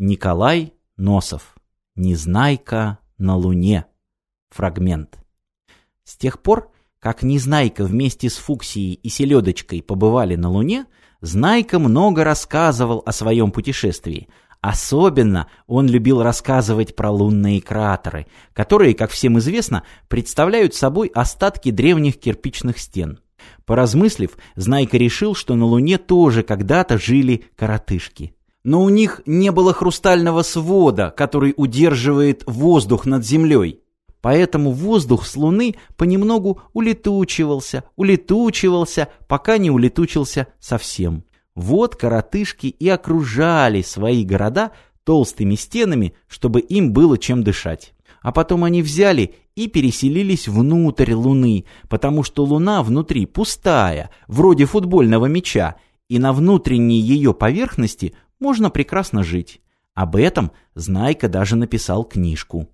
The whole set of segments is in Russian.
Николай Носов. Незнайка на Луне. Фрагмент. С тех пор, как Незнайка вместе с Фуксией и Селедочкой побывали на Луне, Знайка много рассказывал о своем путешествии. Особенно он любил рассказывать про лунные кратеры, которые, как всем известно, представляют собой остатки древних кирпичных стен. Поразмыслив, Знайка решил, что на Луне тоже когда-то жили коротышки. Но у них не было хрустального свода, который удерживает воздух над землей. Поэтому воздух с Луны понемногу улетучивался, улетучивался, пока не улетучился совсем. Вот коротышки и окружали свои города толстыми стенами, чтобы им было чем дышать. А потом они взяли и переселились внутрь Луны, потому что Луна внутри пустая, вроде футбольного мяча, и на внутренней ее поверхности можно прекрасно жить. Об этом Знайка даже написал книжку.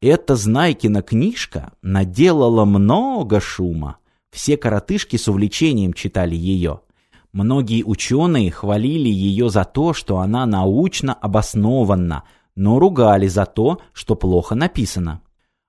Эта Знайкина книжка наделала много шума. Все коротышки с увлечением читали ее. Многие ученые хвалили ее за то, что она научно обоснованна, но ругали за то, что плохо написано.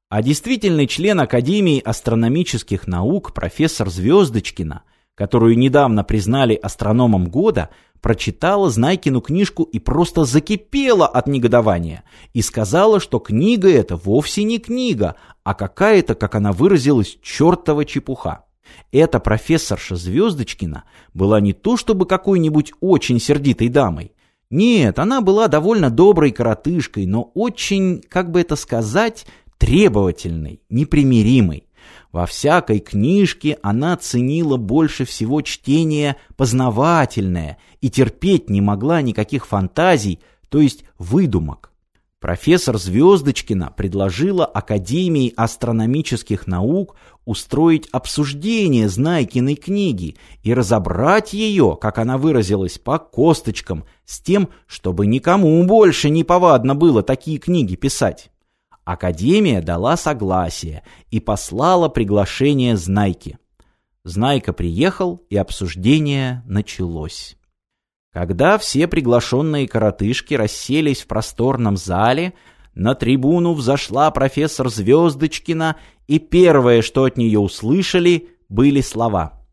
А действительный член Академии астрономических наук профессор Звездочкина, которую недавно признали астрономом года, прочитала Знайкину книжку и просто закипела от негодования и сказала, что книга эта вовсе не книга, а какая-то, как она выразилась, чертова чепуха. Эта профессорша Звездочкина была не то чтобы какой-нибудь очень сердитой дамой. Нет, она была довольно доброй коротышкой, но очень, как бы это сказать, требовательной, непримиримой. Во всякой книжке она ценила больше всего чтение познавательное и терпеть не могла никаких фантазий, то есть выдумок. Профессор Звездочкина предложила Академии астрономических наук устроить обсуждение Знайкиной книги и разобрать ее, как она выразилась, по косточкам, с тем, чтобы никому больше не повадно было такие книги писать. Академия дала согласие и послала приглашение Знайке. Знайка приехал, и обсуждение началось. Когда все приглашенные коротышки расселись в просторном зале, на трибуну взошла профессор Звездочкина, и первое, что от нее услышали, были слова.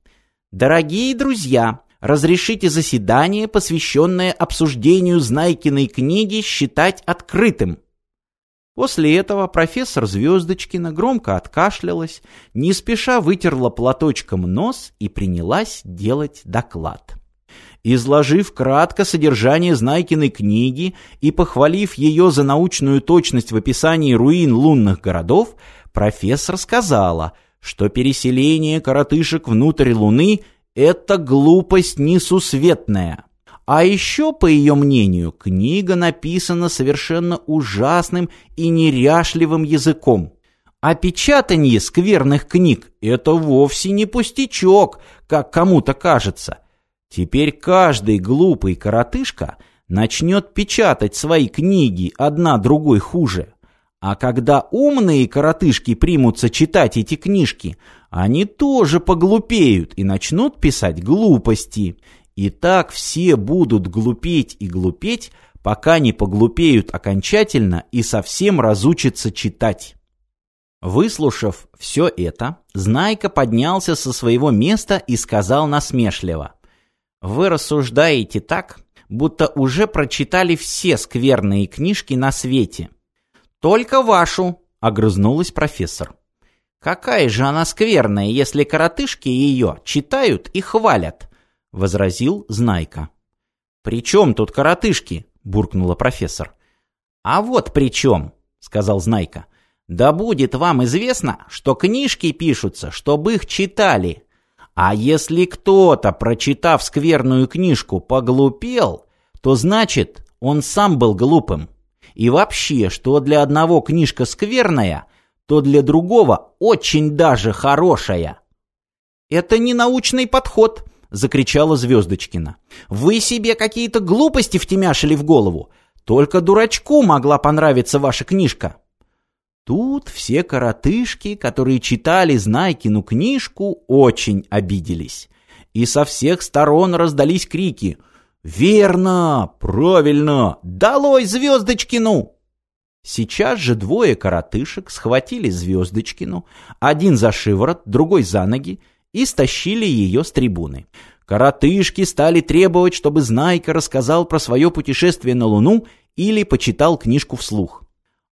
«Дорогие друзья, разрешите заседание, посвященное обсуждению Знайкиной книги, считать открытым». После этого профессор Звездочкина громко откашлялась, не спеша вытерла платочком нос и принялась делать доклад. Изложив кратко содержание Знайкиной книги и похвалив ее за научную точность в описании руин лунных городов, профессор сказала, что переселение коротышек внутрь Луны – это глупость несусветная. А еще, по ее мнению, книга написана совершенно ужасным и неряшливым языком. А печатание скверных книг – это вовсе не пустячок, как кому-то кажется – Теперь каждый глупый коротышка начнет печатать свои книги одна другой хуже. А когда умные коротышки примутся читать эти книжки, они тоже поглупеют и начнут писать глупости. И так все будут глупеть и глупеть, пока не поглупеют окончательно и совсем разучатся читать. Выслушав все это, Знайка поднялся со своего места и сказал насмешливо – вы рассуждаете так, будто уже прочитали все скверные книжки на свете. Только вашу, огрызнулась профессор. Какая же она скверная, если коротышки ее читают и хвалят, возразил Знайка. При чем тут коротышки? буркнула профессор. А вот при чем, сказал Знайка. Да будет вам известно, что книжки пишутся, чтобы их читали, а если кто-то, прочитав скверную книжку, поглупел, то значит, он сам был глупым. И вообще, что для одного книжка скверная, то для другого очень даже хорошая. «Это не научный подход», — закричала Звездочкина. «Вы себе какие-то глупости втемяшили в голову. Только дурачку могла понравиться ваша книжка». Тут все коротышки, которые читали Знайкину книжку, очень обиделись. И со всех сторон раздались крики «Верно! Правильно! Долой Звездочкину!» Сейчас же двое коротышек схватили Звездочкину, один за шиворот, другой за ноги, и стащили ее с трибуны. Коротышки стали требовать, чтобы Знайка рассказал про свое путешествие на Луну или почитал книжку вслух.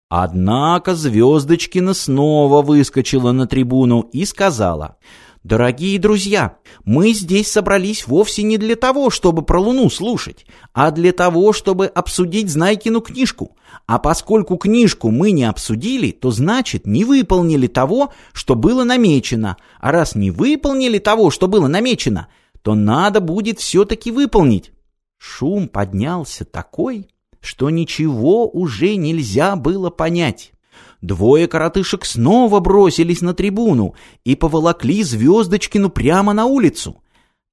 Однако Звездочкина снова выскочила на трибуну и сказала, «Дорогие друзья, мы здесь собрались вовсе не для того, чтобы про Луну слушать, а для того, чтобы обсудить Знайкину книжку. А поскольку книжку мы не обсудили, то значит не выполнили того, что было намечено. А раз не выполнили того, что было намечено, то надо будет все-таки выполнить». Шум поднялся такой что ничего уже нельзя было понять. Двое коротышек снова бросились на трибуну и поволокли Звездочкину прямо на улицу.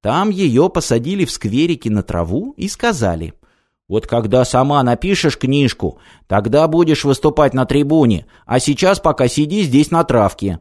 Там ее посадили в скверике на траву и сказали, «Вот когда сама напишешь книжку, тогда будешь выступать на трибуне, а сейчас пока сиди здесь на травке».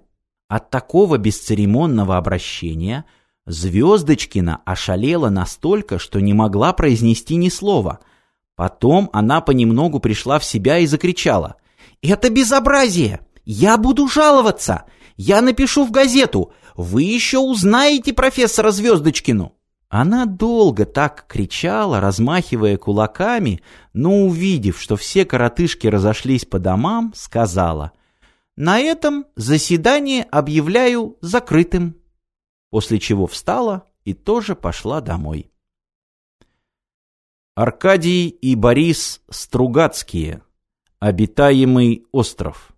От такого бесцеремонного обращения Звездочкина ошалела настолько, что не могла произнести ни слова – Потом она понемногу пришла в себя и закричала. «Это безобразие! Я буду жаловаться! Я напишу в газету! Вы еще узнаете профессора Звездочкину!» Она долго так кричала, размахивая кулаками, но, увидев, что все коротышки разошлись по домам, сказала «На этом заседание объявляю закрытым», после чего встала и тоже пошла домой. Аркадий и Борис Стругацкие. Обитаемый остров.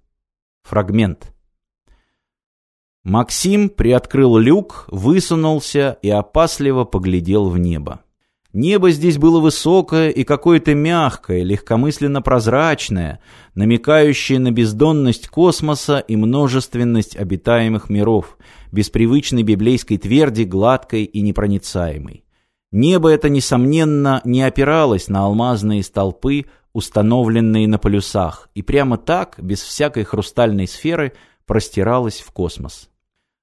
Фрагмент. Максим приоткрыл люк, высунулся и опасливо поглядел в небо. Небо здесь было высокое и какое-то мягкое, легкомысленно прозрачное, намекающее на бездонность космоса и множественность обитаемых миров, без привычной библейской тверди, гладкой и непроницаемой. Небо это, несомненно, не опиралось на алмазные столпы, установленные на полюсах, и прямо так, без всякой хрустальной сферы, простиралось в космос.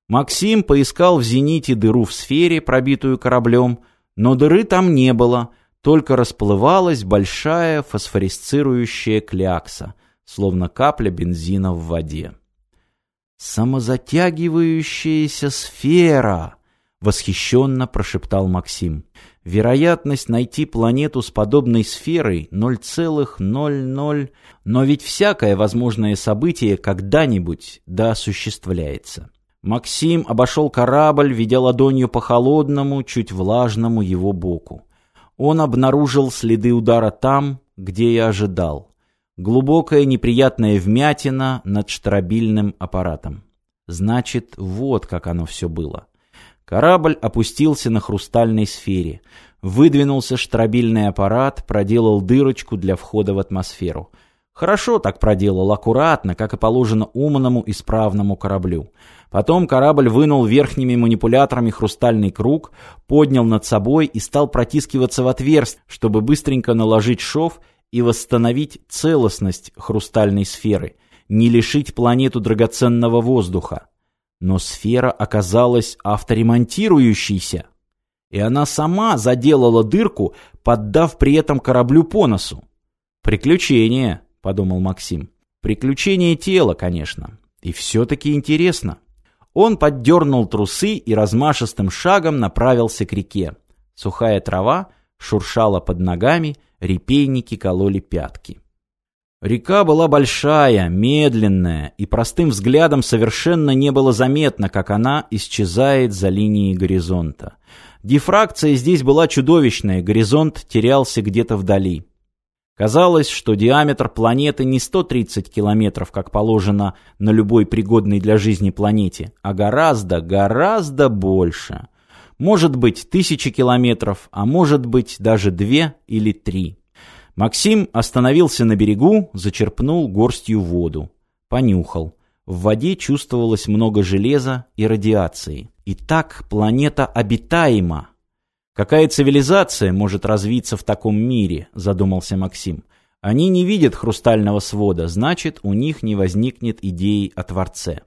Максим поискал в зените дыру в сфере, пробитую кораблем, но дыры там не было, только расплывалась большая фосфорисцирующая клякса, словно капля бензина в воде. «Самозатягивающаяся сфера!» Восхищенно прошептал Максим. Вероятность найти планету с подобной сферой 0,00, но ведь всякое возможное событие когда-нибудь да осуществляется. Максим обошел корабль, ведя ладонью по холодному, чуть влажному его боку. Он обнаружил следы удара там, где и ожидал. Глубокая неприятная вмятина над штробильным аппаратом. Значит, вот как оно все было. Корабль опустился на хрустальной сфере. Выдвинулся штробильный аппарат, проделал дырочку для входа в атмосферу. Хорошо так проделал, аккуратно, как и положено умному, исправному кораблю. Потом корабль вынул верхними манипуляторами хрустальный круг, поднял над собой и стал протискиваться в отверстие, чтобы быстренько наложить шов и восстановить целостность хрустальной сферы, не лишить планету драгоценного воздуха. Но сфера оказалась авторемонтирующейся, и она сама заделала дырку, поддав при этом кораблю по носу. «Приключение», — подумал Максим. «Приключение тела, конечно. И все-таки интересно». Он поддернул трусы и размашистым шагом направился к реке. Сухая трава шуршала под ногами, репейники кололи пятки. Река была большая, медленная, и простым взглядом совершенно не было заметно, как она исчезает за линией горизонта. Дифракция здесь была чудовищная, горизонт терялся где-то вдали. Казалось, что диаметр планеты не 130 километров, как положено на любой пригодной для жизни планете, а гораздо, гораздо больше. Может быть, тысячи километров, а может быть, даже две или три. Максим остановился на берегу, зачерпнул горстью воду. Понюхал. В воде чувствовалось много железа и радиации. Итак, планета обитаема. Какая цивилизация может развиться в таком мире, задумался Максим. Они не видят хрустального свода, значит, у них не возникнет идеи о Творце.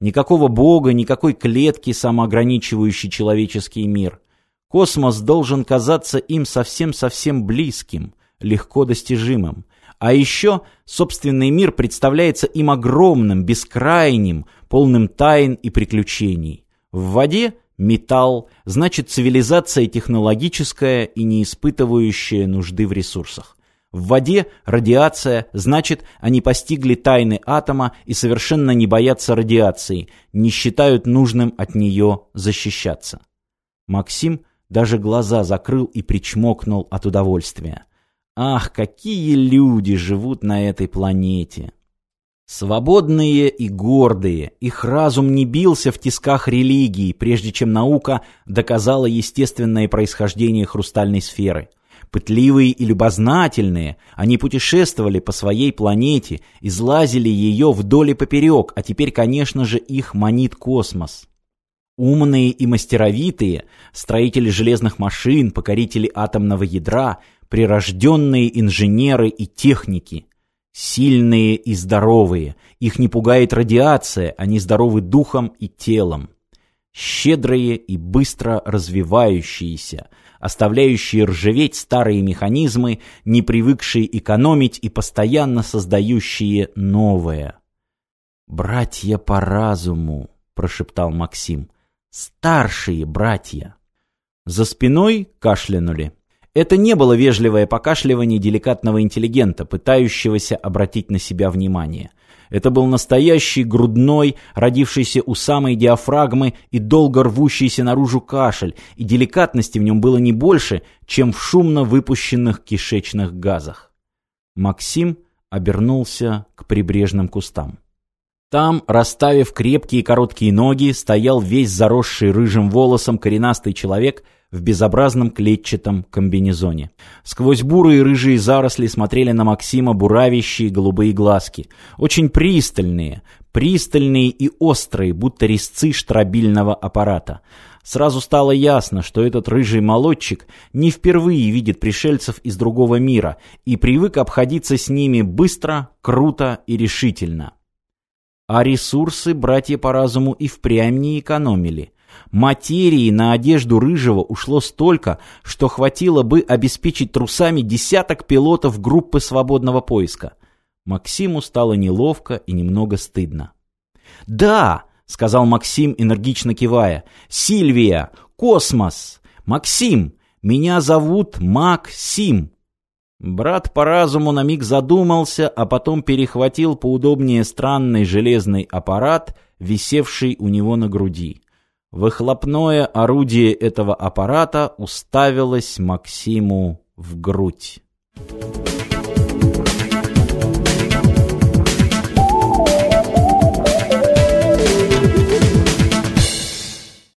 Никакого бога, никакой клетки, самоограничивающей человеческий мир. Космос должен казаться им совсем-совсем близким, легко достижимым. А еще собственный мир представляется им огромным, бескрайним, полным тайн и приключений. В воде металл, значит цивилизация технологическая и не испытывающая нужды в ресурсах. В воде радиация, значит, они постигли тайны атома и совершенно не боятся радиации, не считают нужным от нее защищаться. Максим даже глаза закрыл и причмокнул от удовольствия. Ах, какие люди живут на этой планете! Свободные и гордые, их разум не бился в тисках религии, прежде чем наука доказала естественное происхождение хрустальной сферы. Пытливые и любознательные, они путешествовали по своей планете, излазили ее вдоль и поперек, а теперь, конечно же, их манит космос. Умные и мастеровитые, строители железных машин, покорители атомного ядра, прирожденные инженеры и техники. Сильные и здоровые, их не пугает радиация, они здоровы духом и телом. Щедрые и быстро развивающиеся, оставляющие ржаветь старые механизмы, не привыкшие экономить и постоянно создающие новое. «Братья по разуму», — прошептал Максим, — «старшие братья». За спиной кашлянули. Это не было вежливое покашливание деликатного интеллигента, пытающегося обратить на себя внимание. Это был настоящий грудной, родившийся у самой диафрагмы и долго рвущийся наружу кашель, и деликатности в нем было не больше, чем в шумно выпущенных кишечных газах. Максим обернулся к прибрежным кустам. Там, расставив крепкие короткие ноги, стоял весь заросший рыжим волосом коренастый человек в безобразном клетчатом комбинезоне. Сквозь бурые рыжие заросли смотрели на Максима буравящие голубые глазки. Очень пристальные, пристальные и острые, будто резцы штробильного аппарата. Сразу стало ясно, что этот рыжий молодчик не впервые видит пришельцев из другого мира и привык обходиться с ними быстро, круто и решительно. А ресурсы братья по разуму и впрямь не экономили. Материи на одежду Рыжего ушло столько, что хватило бы обеспечить трусами десяток пилотов группы свободного поиска. Максиму стало неловко и немного стыдно. «Да!» — сказал Максим, энергично кивая. «Сильвия! Космос! Максим! Меня зовут Максим!» Брат по разуму на миг задумался, а потом перехватил поудобнее странный железный аппарат, висевший у него на груди. Выхлопное орудие этого аппарата уставилось Максиму в грудь.